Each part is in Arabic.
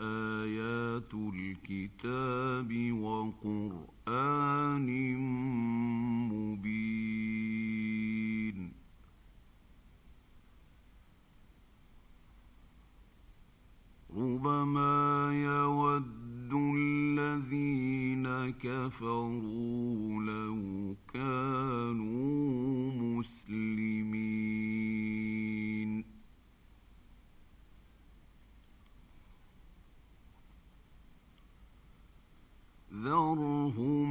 آيات الكتاب وقرآن مبين. ربما يود الذين كفروا لو كانوا مسلمين. فذرهم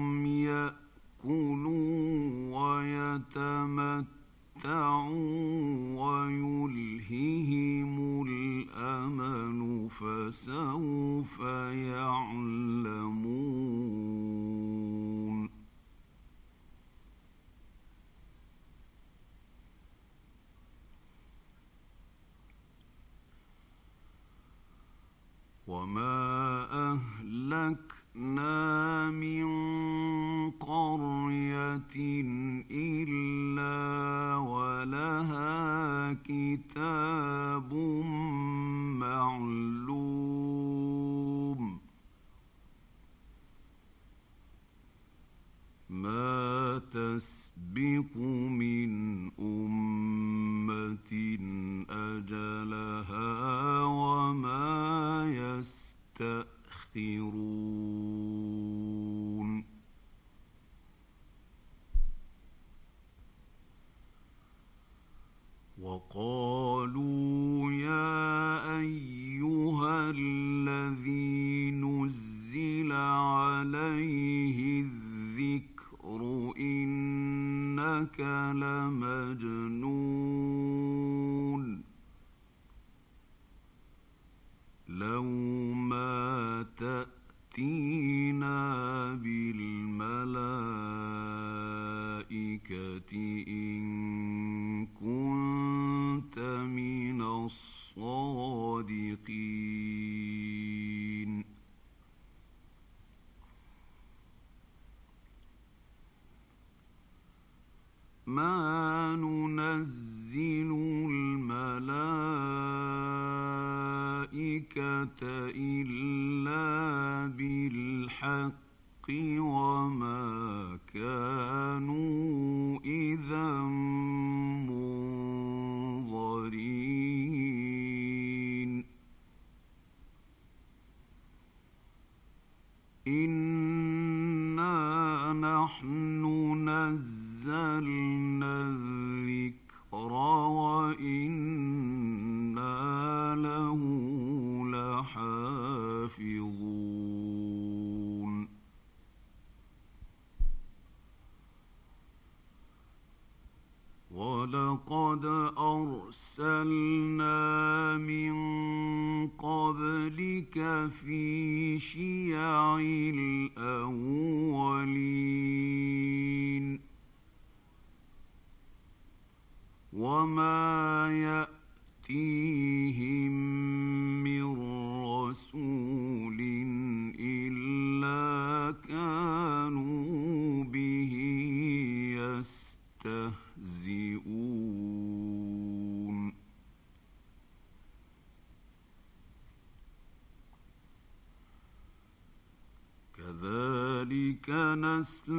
master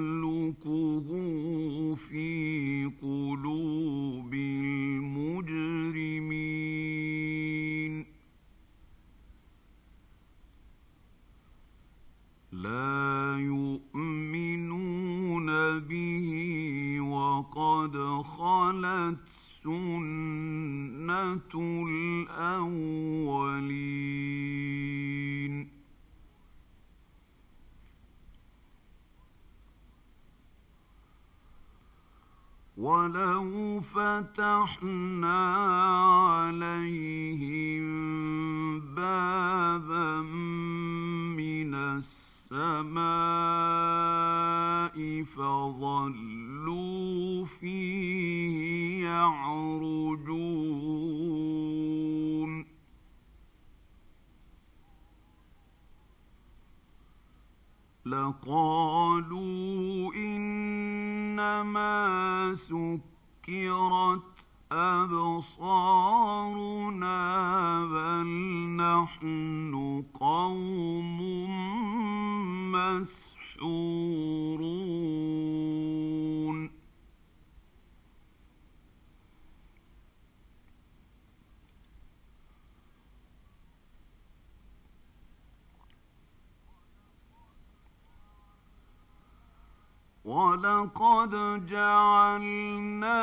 ولقد جعلنا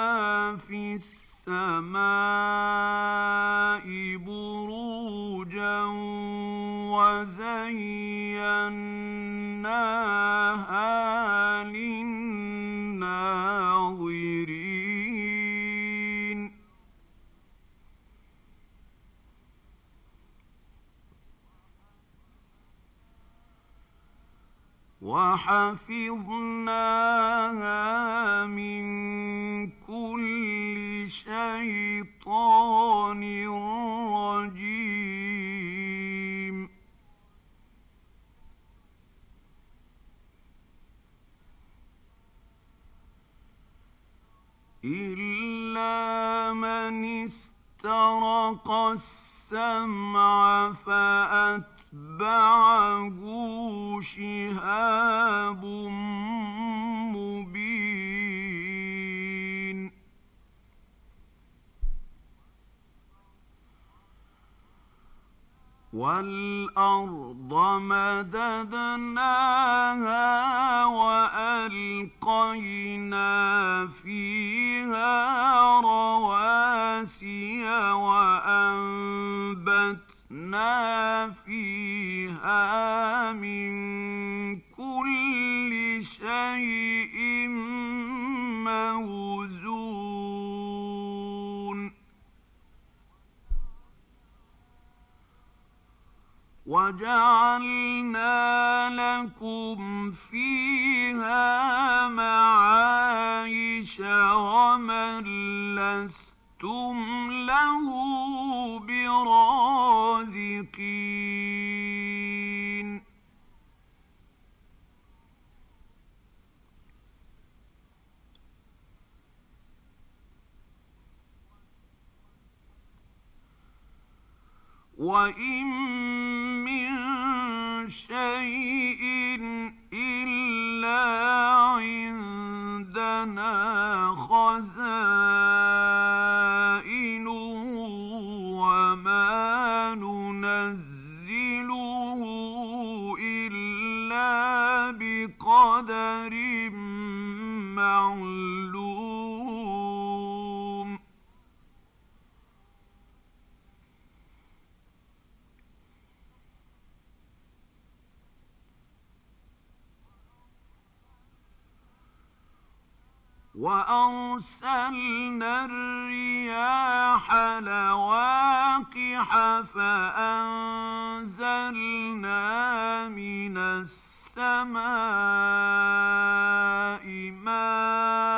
في السماء بروجا وزيناها وحفظناها من كل شيطان رجيم. إلا من استرق السمع فأتبعه شهاب والأرض مددناها وألقينا فيها رواسي وأنبتنا فيها من كل شيء موزون. وجعلنا لكم فيها معايش ومن لستم له برازقين. وإن وأرسلنا الرياح لواقح فأنزلنا من السماء ماء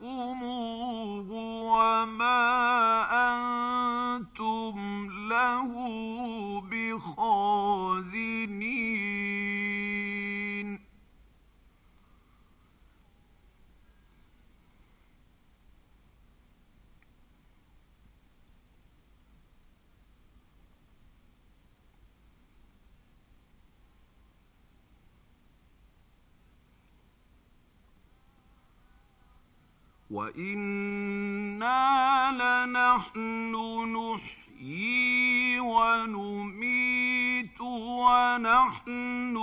فأسقيناكموه وما وإنا لنحن نحيي ونميت ونحن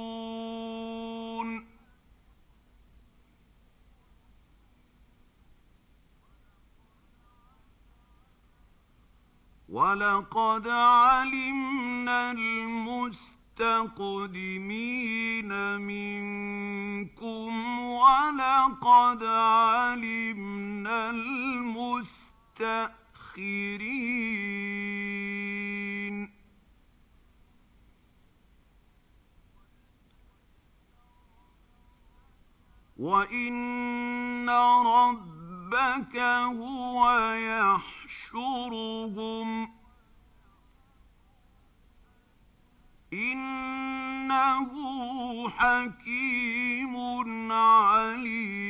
الوارثون ولقد علمنا المسلمين المستقدمين منكم ولقد علمنا المستأخرين. وإن ربك هو يحشرهم حكيم عليم.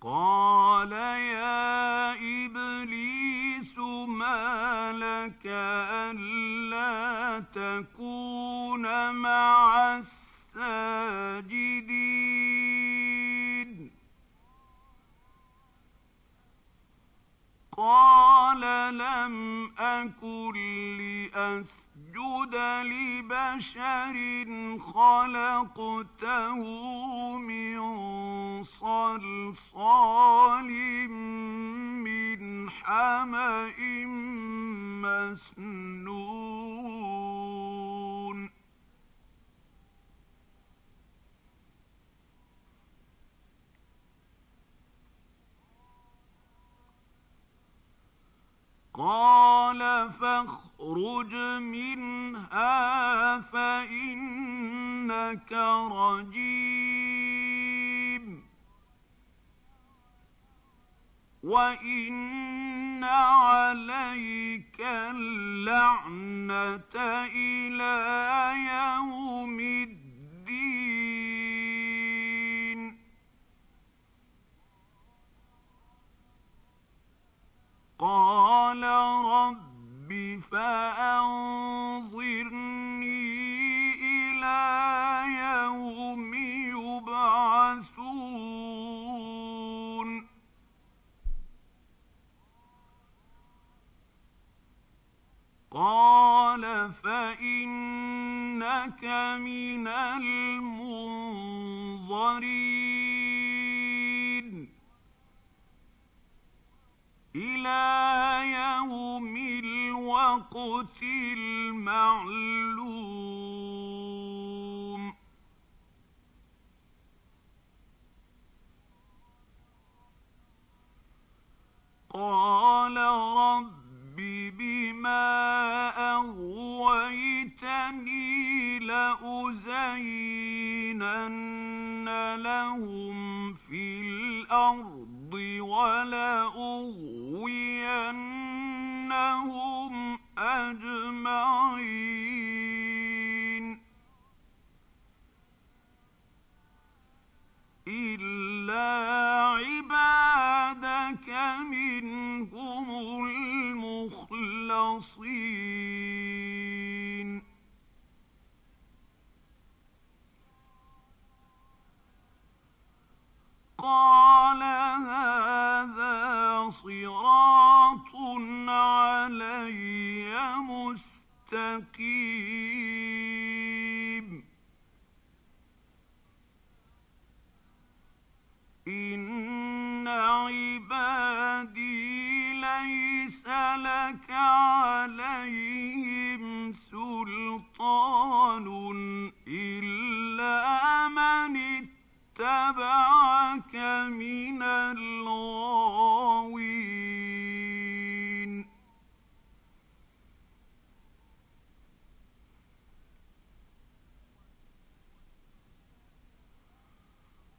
قال يا إبليس ما لك ألا تكون مع الساجدين قال لم أكن لأسجد لبشر خلقته من صلصال من حمأ مسنون. قال فاخرج منها فإنك رجيم. وإن عليك اللعنة إلى يوم الدين.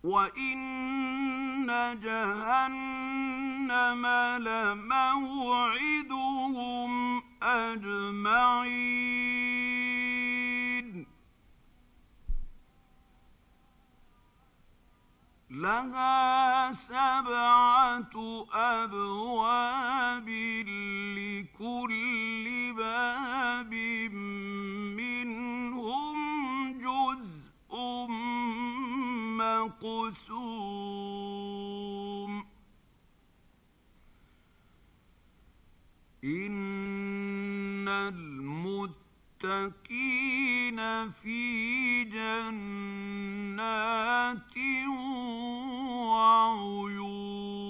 وإن جهنم لموعدهم أجمعين لها سبعة أبواب لكل إن المتقين في جنات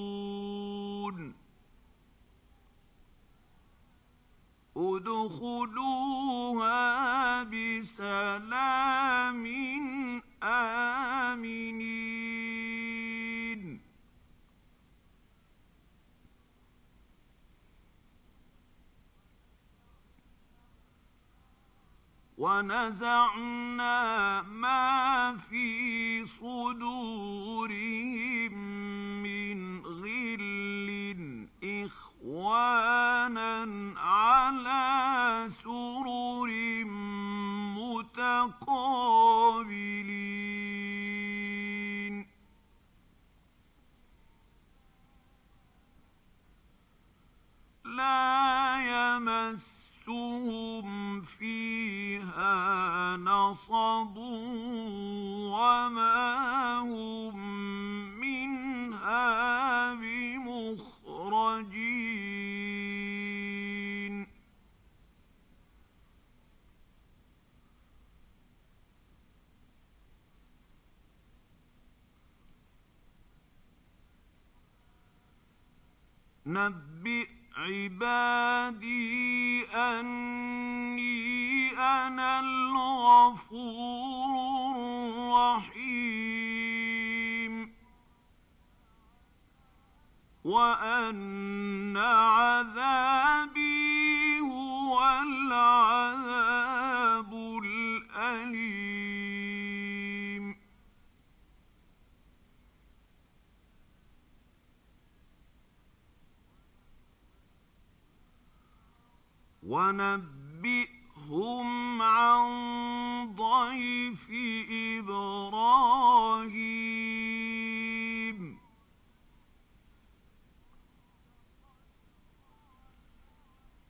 وعيون ادخلوها بسلام آمنين ونزعنا ما في صدورهم من غل إخوانا على سرر متقابلين. لا يمسهم فيها نصب وما هم منها بمخرجين. نبئ عبادي أني أنا الغفور الرحيم. وأن عذابي ونبئهم عن ضيف إبراهيم.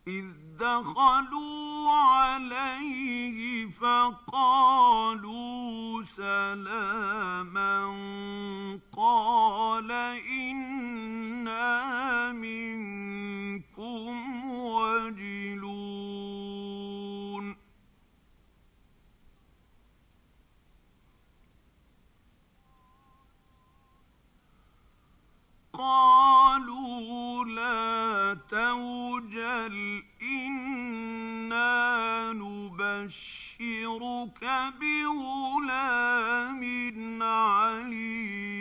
إذ دخلوا عليه فقالوا سلاما قال إنا منكم قالوا لا توجل إنا نبشرك بغلام عليم.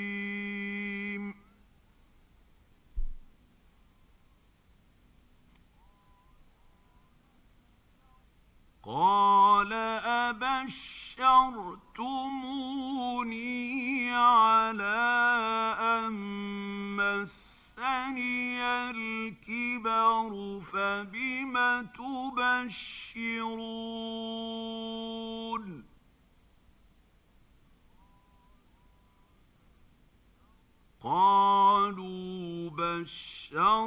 قال أبشرتموني على أن مسني الكبر فبم تبشرون؟ قالوا بشرناك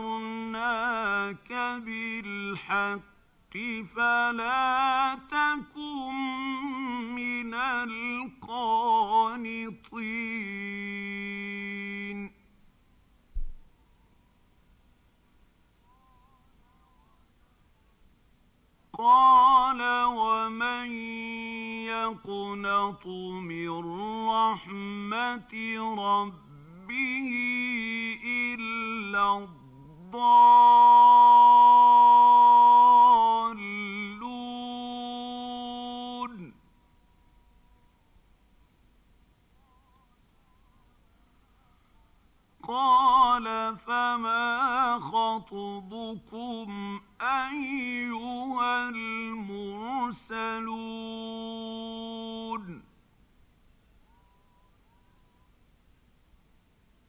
بالحق فلا تكن من القانطين. قال ومن يقنط من رحمة ربه إلا الضالون قال فما خطبكم أيها المرسلون.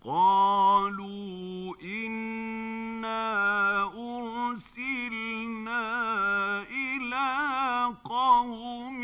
قالوا إنا أرسلنا إلى قوم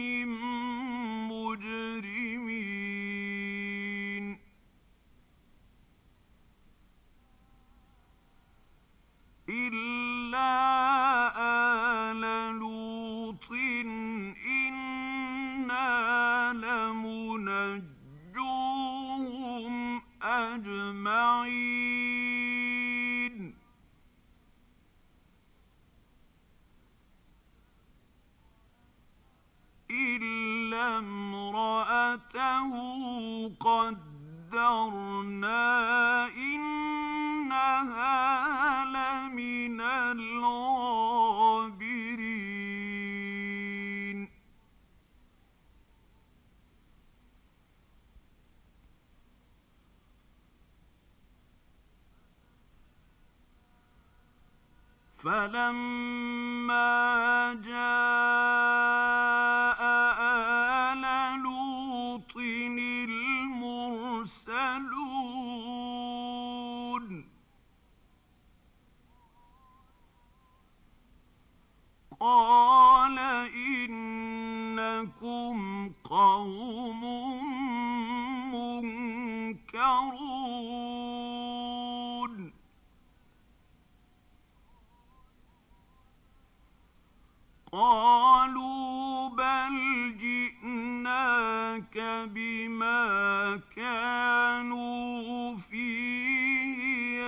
بما كانوا فيه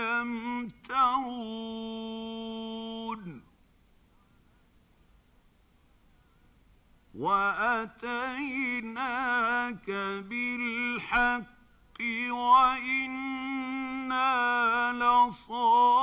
يمترون وأتيناك بالحق وإنا لصادقون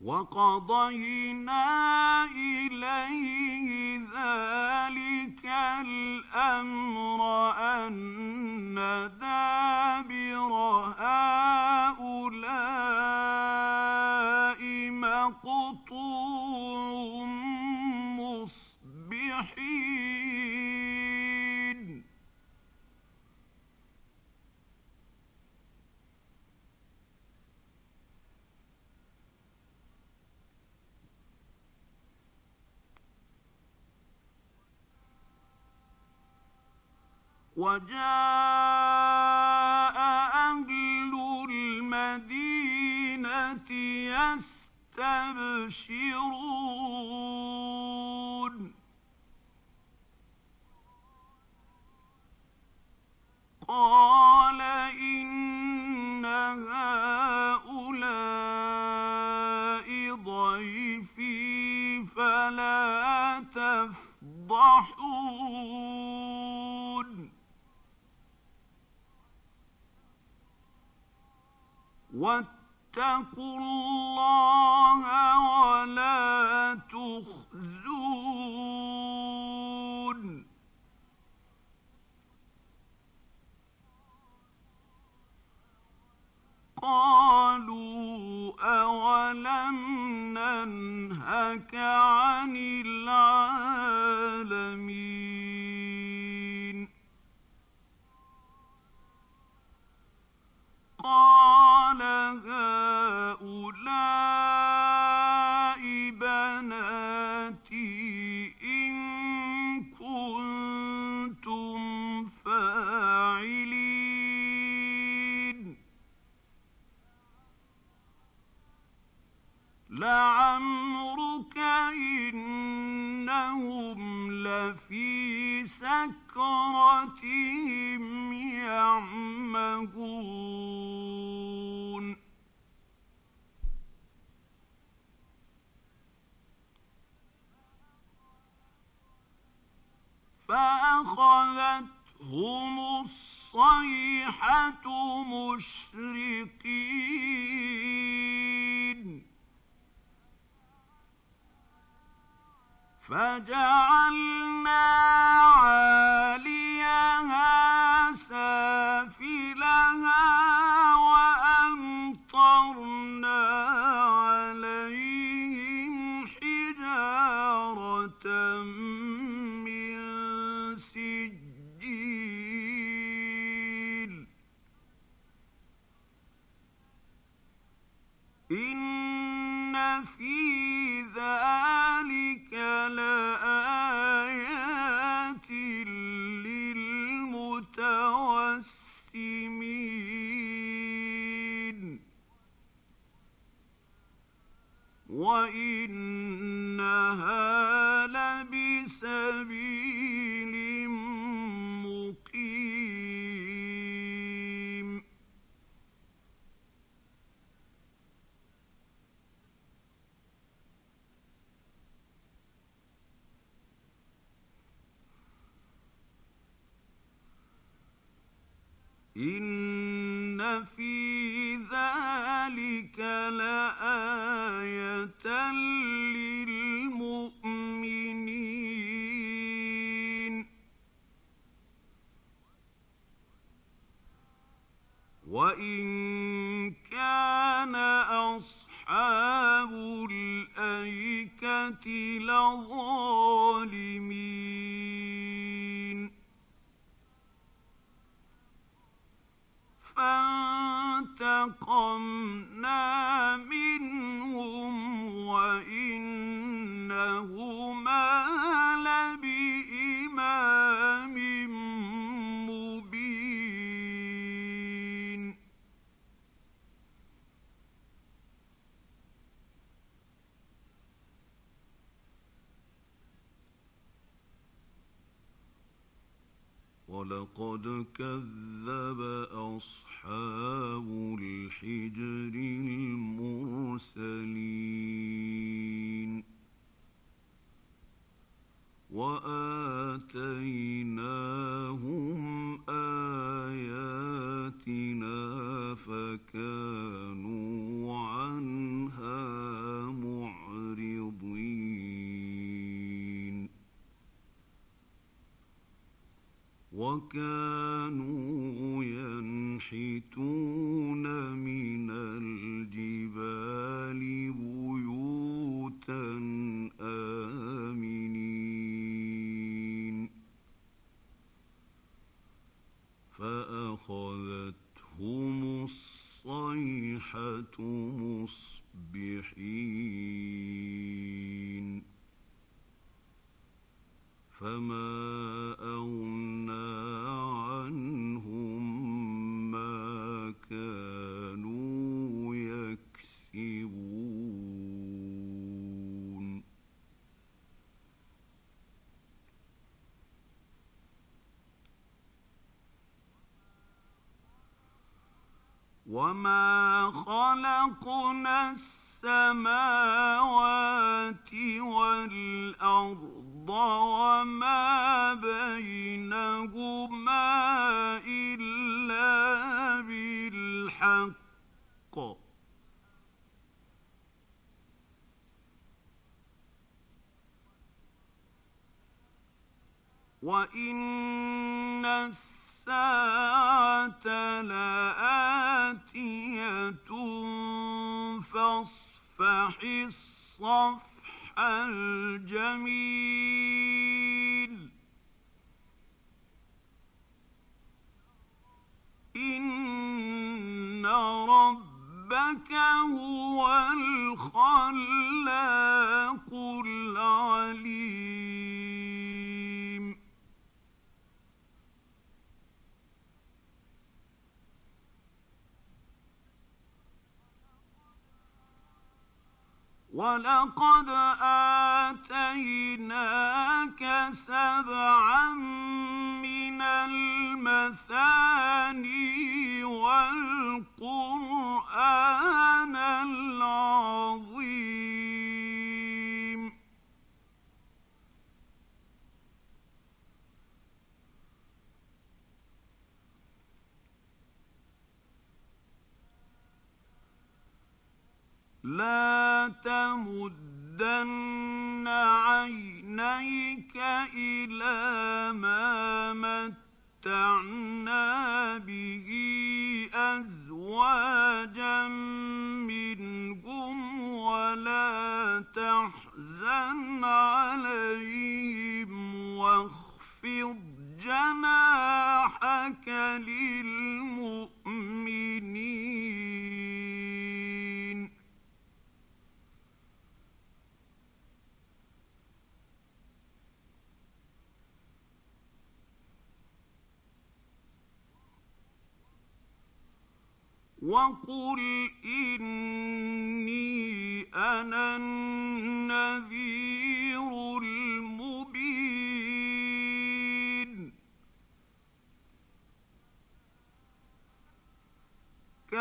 وقضينا إليه ذلك الأمر أن دابر هؤلاء وجاء أهل المدينة يستبشرون. قال إن هؤلاء اتقوا الله في سكرتهم يعمهون. فأخذتهم الصيحة مشرقين. فجعلنا عالي وإن ولقد كذب أصحاب الحجر المرسلين. وأ الصيحة مصبحين فما ربك هو الخلاق العليم. ولقد آتيناك سبعا من المثاني والقرآن العظيم. لا تمدن عينيك إلى ما متعنا به أزواجا تحزن عليهم واخفض جناحك للمؤمنين. وقل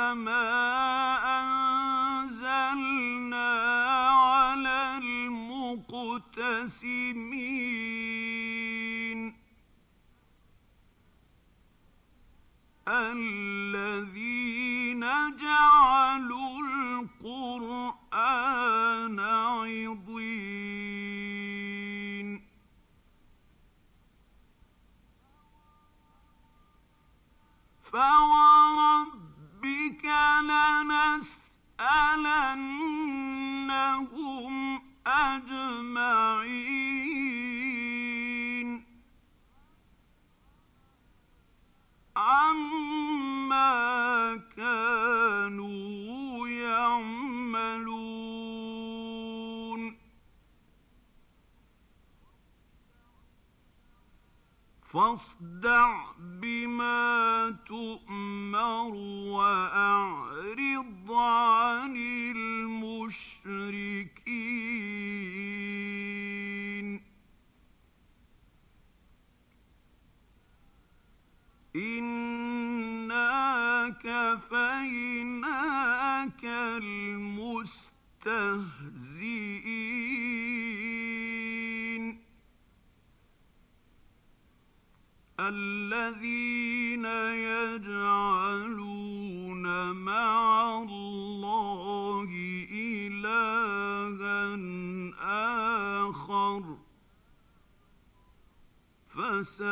كما فاصدع بما تؤمر وأعرض عن الذين يجعلون مع الله إلها آخر فسوف